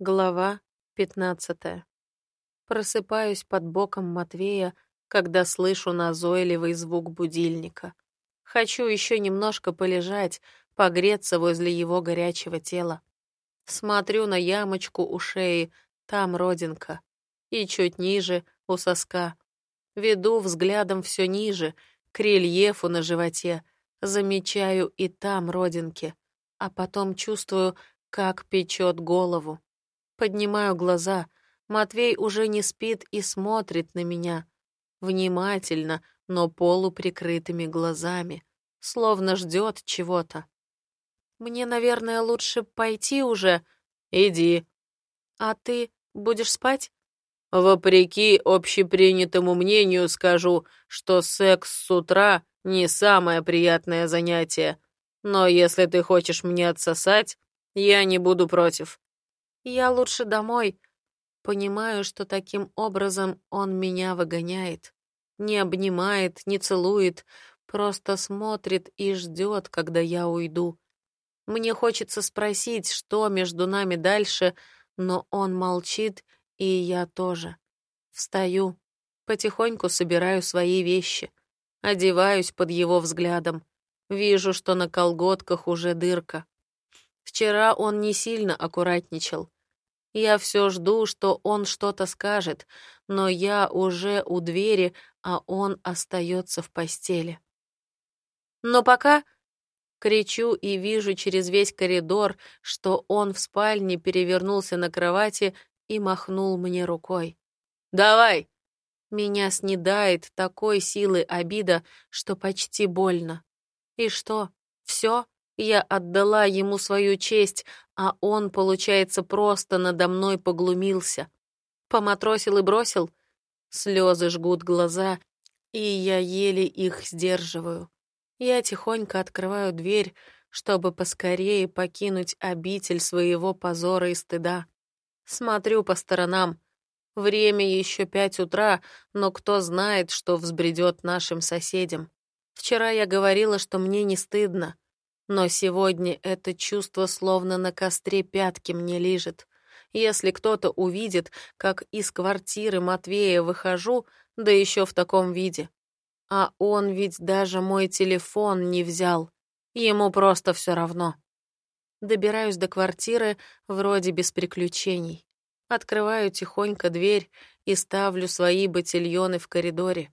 Глава пятнадцатая. Просыпаюсь под боком Матвея, когда слышу назойливый звук будильника. Хочу еще немножко полежать, погреться возле его горячего тела. Смотрю на ямочку у шеи, там родинка. И чуть ниже, у соска. Веду взглядом все ниже, к рельефу на животе. Замечаю и там родинки. А потом чувствую, как печет голову. Поднимаю глаза. Матвей уже не спит и смотрит на меня. Внимательно, но полуприкрытыми глазами. Словно ждет чего-то. Мне, наверное, лучше пойти уже. Иди. А ты будешь спать? Вопреки общепринятому мнению скажу, что секс с утра не самое приятное занятие. Но если ты хочешь мне отсосать, я не буду против. Я лучше домой. Понимаю, что таким образом он меня выгоняет. Не обнимает, не целует, просто смотрит и ждет, когда я уйду. Мне хочется спросить, что между нами дальше, но он молчит, и я тоже. Встаю, потихоньку собираю свои вещи, одеваюсь под его взглядом. Вижу, что на колготках уже дырка. Вчера он не сильно аккуратничал. Я все жду, что он что-то скажет, но я уже у двери, а он остается в постели. Но пока кричу и вижу через весь коридор, что он в спальне перевернулся на кровати и махнул мне рукой. «Давай!» Меня снедает такой силы обида, что почти больно. И что, все? Я отдала ему свою честь, а он, получается, просто надо мной поглумился. Поматросил и бросил. Слезы жгут глаза, и я еле их сдерживаю. Я тихонько открываю дверь, чтобы поскорее покинуть обитель своего позора и стыда. Смотрю по сторонам. Время еще пять утра, но кто знает, что взбредет нашим соседям. Вчера я говорила, что мне не стыдно. Но сегодня это чувство словно на костре пятки мне лежит. Если кто-то увидит, как из квартиры Матвея выхожу, да еще в таком виде. А он ведь даже мой телефон не взял. Ему просто все равно. Добираюсь до квартиры вроде без приключений. Открываю тихонько дверь и ставлю свои ботильоны в коридоре.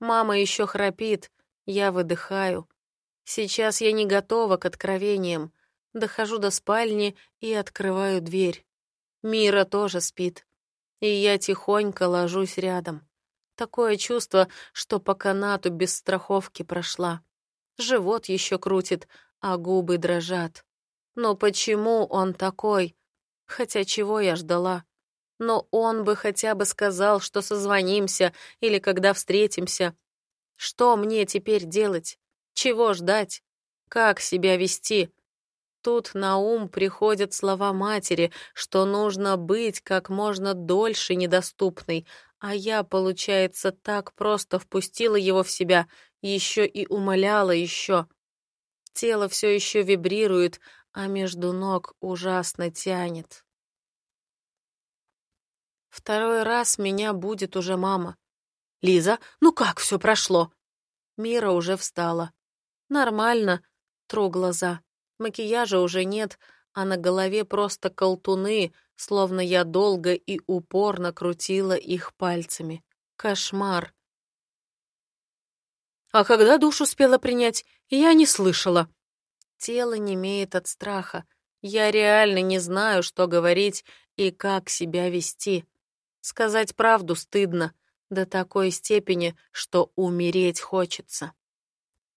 Мама еще храпит, я выдыхаю. Сейчас я не готова к откровениям. Дохожу до спальни и открываю дверь. Мира тоже спит. И я тихонько ложусь рядом. Такое чувство, что по канату без страховки прошла. Живот еще крутит, а губы дрожат. Но почему он такой? Хотя чего я ждала? Но он бы хотя бы сказал, что созвонимся или когда встретимся. Что мне теперь делать? Чего ждать? Как себя вести? Тут на ум приходят слова матери, что нужно быть как можно дольше недоступной, а я, получается, так просто впустила его в себя, еще и умоляла еще. Тело все еще вибрирует, а между ног ужасно тянет. Второй раз меня будет уже мама. «Лиза, ну как все прошло?» Мира уже встала. Нормально. Тру глаза. Макияжа уже нет, а на голове просто колтуны, словно я долго и упорно крутила их пальцами. Кошмар. А когда душ успела принять, я не слышала. Тело немеет от страха. Я реально не знаю, что говорить и как себя вести. Сказать правду стыдно, до такой степени, что умереть хочется.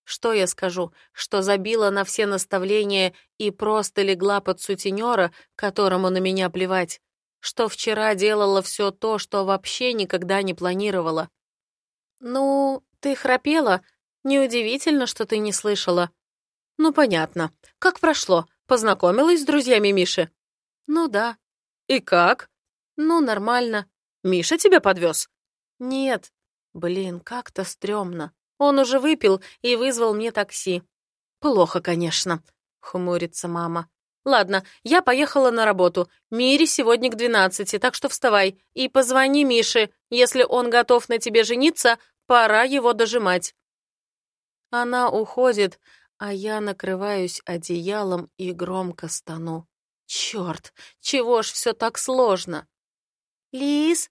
Что я скажу, что забила на все наставления и просто легла под сутенера, которому на меня плевать? Что вчера делала все то, что вообще никогда не планировала? Ну, ты храпела? Неудивительно, что ты не слышала. Ну, понятно. Как прошло? Познакомилась с друзьями Миши? Ну да. И как? Ну, нормально. Миша тебя подвез? Нет. Блин, как-то стрёмно. Он уже выпил и вызвал мне такси. Плохо, конечно, хмурится мама. Ладно, я поехала на работу. Мире сегодня к двенадцати, так что вставай. И позвони Мише. Если он готов на тебе жениться, пора его дожимать. Она уходит, а я накрываюсь одеялом и громко стану. Черт, чего ж все так сложно? Лиз,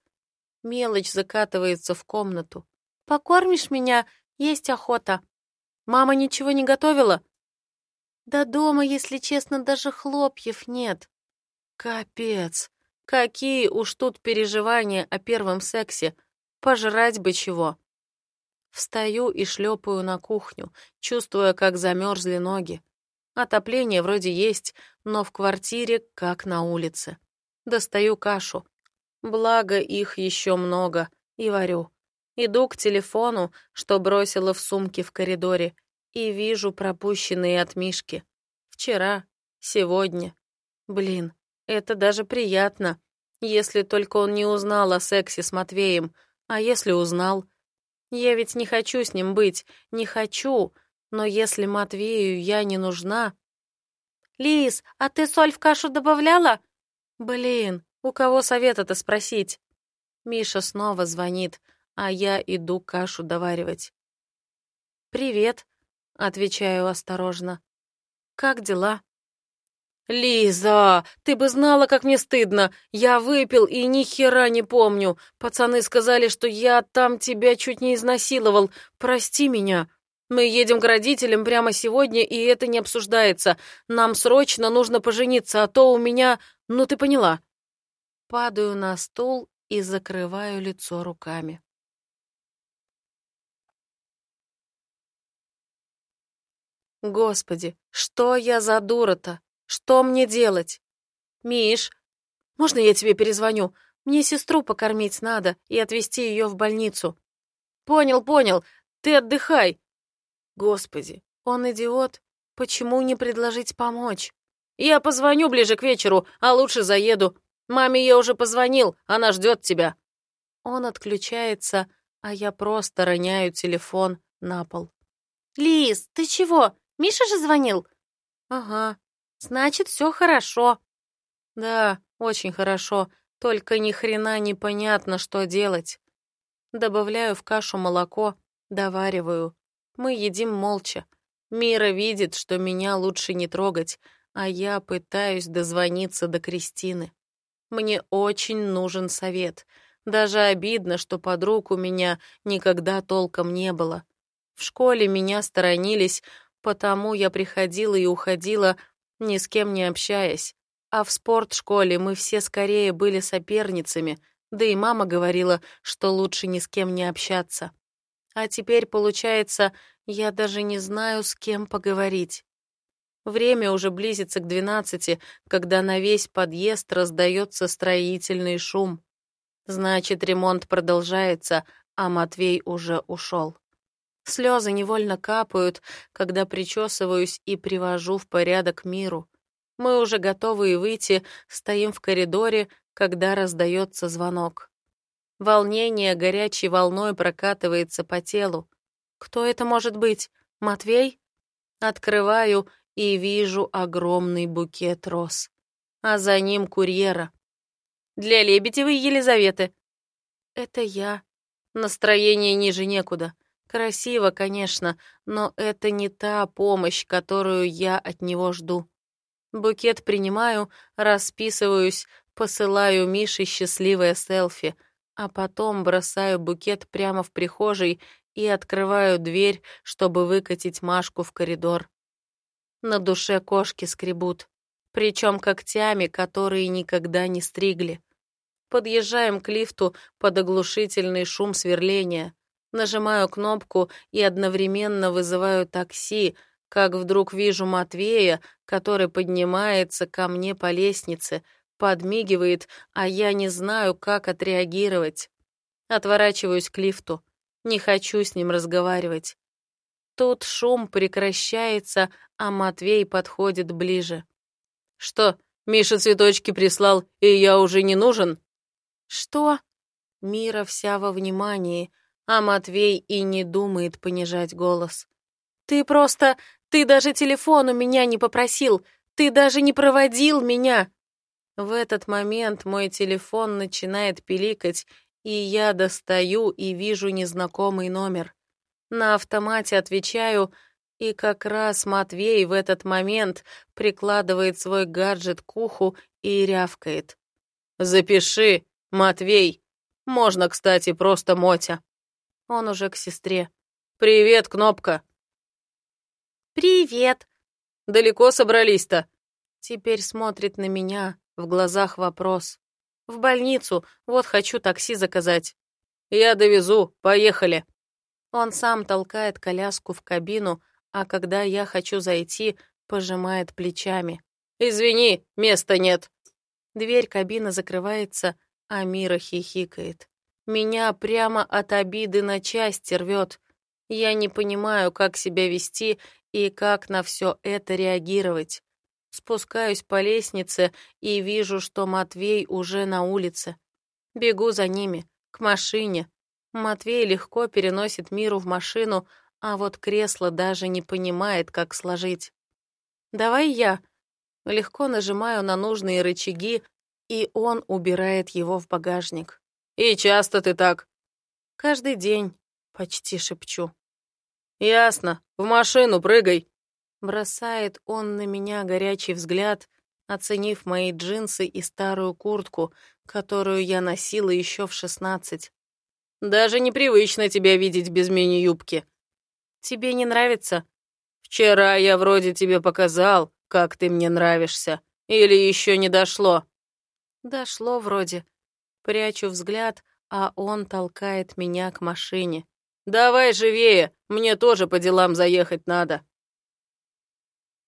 мелочь закатывается в комнату. Покормишь меня? Есть охота. Мама ничего не готовила? Да дома, если честно, даже хлопьев нет. Капец. Какие уж тут переживания о первом сексе. Пожрать бы чего. Встаю и шлепаю на кухню, чувствуя, как замерзли ноги. Отопление вроде есть, но в квартире как на улице. Достаю кашу. Благо их еще много. И варю. Иду к телефону, что бросила в сумке в коридоре, и вижу пропущенные от Мишки. Вчера, сегодня. Блин, это даже приятно. Если только он не узнал о сексе с Матвеем. А если узнал, я ведь не хочу с ним быть, не хочу. Но если Матвею я не нужна... «Лис, а ты соль в кашу добавляла?» «Блин, у кого совета-то спросить?» Миша снова звонит, а я иду кашу доваривать. «Привет», — отвечаю осторожно. «Как дела?» «Лиза, ты бы знала, как мне стыдно. Я выпил и ни хера не помню. Пацаны сказали, что я там тебя чуть не изнасиловал. Прости меня. Мы едем к родителям прямо сегодня, и это не обсуждается. Нам срочно нужно пожениться, а то у меня... Ну, ты поняла». Падаю на стул и закрываю лицо руками. Господи, что я за дура-то? Что мне делать? Миш, можно я тебе перезвоню? Мне сестру покормить надо и отвезти ее в больницу. Понял, понял. Ты отдыхай. Господи, он идиот. Почему не предложить помочь? Я позвоню ближе к вечеру, а лучше заеду. Маме я уже позвонил, она ждет тебя. Он отключается, а я просто роняю телефон на пол. «Лиз, ты чего? Миша же звонил?» «Ага, Значит, все хорошо. Да, очень хорошо, только ни хрена непонятно, что делать. Добавляю в кашу молоко, довариваю. Мы едим молча. Мира видит, что меня лучше не трогать, а я пытаюсь дозвониться до Кристины. Мне очень нужен совет. Даже обидно, что подруг у меня никогда толком не было. В школе меня сторонились, потому я приходила и уходила ни с кем не общаясь. А в спортшколе мы все скорее были соперницами, да и мама говорила, что лучше ни с кем не общаться. А теперь, получается, я даже не знаю, с кем поговорить. Время уже близится к двенадцати, когда на весь подъезд раздается строительный шум. Значит, ремонт продолжается, а Матвей уже ушел. Слезы невольно капают, когда причесываюсь и привожу в порядок миру. Мы уже готовы и выйти, стоим в коридоре, когда раздается звонок. Волнение горячей волной прокатывается по телу. Кто это может быть? Матвей? Открываю и вижу огромный букет роз. А за ним курьера. Для Лебедевой Елизаветы. Это я. Настроение ниже некуда. Красиво, конечно, но это не та помощь, которую я от него жду. Букет принимаю, расписываюсь, посылаю Мише счастливое селфи, а потом бросаю букет прямо в прихожей и открываю дверь, чтобы выкатить Машку в коридор. На душе кошки скребут, причем когтями, которые никогда не стригли. Подъезжаем к лифту под оглушительный шум сверления. Нажимаю кнопку и одновременно вызываю такси, как вдруг вижу Матвея, который поднимается ко мне по лестнице, подмигивает, а я не знаю, как отреагировать. Отворачиваюсь к лифту. Не хочу с ним разговаривать. Тут шум прекращается, а Матвей подходит ближе. «Что, Миша цветочки прислал, и я уже не нужен?» «Что?» Мира вся во внимании — а Матвей и не думает понижать голос. «Ты просто... Ты даже телефон у меня не попросил. Ты даже не проводил меня!» В этот момент мой телефон начинает пиликать, и я достаю и вижу незнакомый номер. На автомате отвечаю, и как раз Матвей в этот момент прикладывает свой гаджет к уху и рявкает. «Запиши, Матвей. Можно, кстати, просто Мотя». Он уже к сестре. «Привет, Кнопка». «Привет». «Далеко собрались-то?» Теперь смотрит на меня, в глазах вопрос. «В больницу, вот хочу такси заказать». «Я довезу, поехали». Он сам толкает коляску в кабину, а когда я хочу зайти, пожимает плечами. «Извини, места нет». Дверь кабины закрывается, а Мира хихикает. Меня прямо от обиды на части рвет. Я не понимаю, как себя вести и как на все это реагировать. Спускаюсь по лестнице и вижу, что Матвей уже на улице. Бегу за ними, к машине. Матвей легко переносит Миру в машину, а вот кресло даже не понимает, как сложить. «Давай я». Легко нажимаю на нужные рычаги, и он убирает его в багажник. «И часто ты так?» «Каждый день», — почти шепчу. «Ясно. В машину прыгай». Бросает он на меня горячий взгляд, оценив мои джинсы и старую куртку, которую я носила еще в шестнадцать. «Даже непривычно тебя видеть без мини-юбки», Тебе не нравится? Вчера я вроде тебе показал, как ты мне нравишься. Или еще не дошло? Дошло вроде. Прячу взгляд, а он толкает меня к машине. Давай живее, мне тоже по делам заехать надо.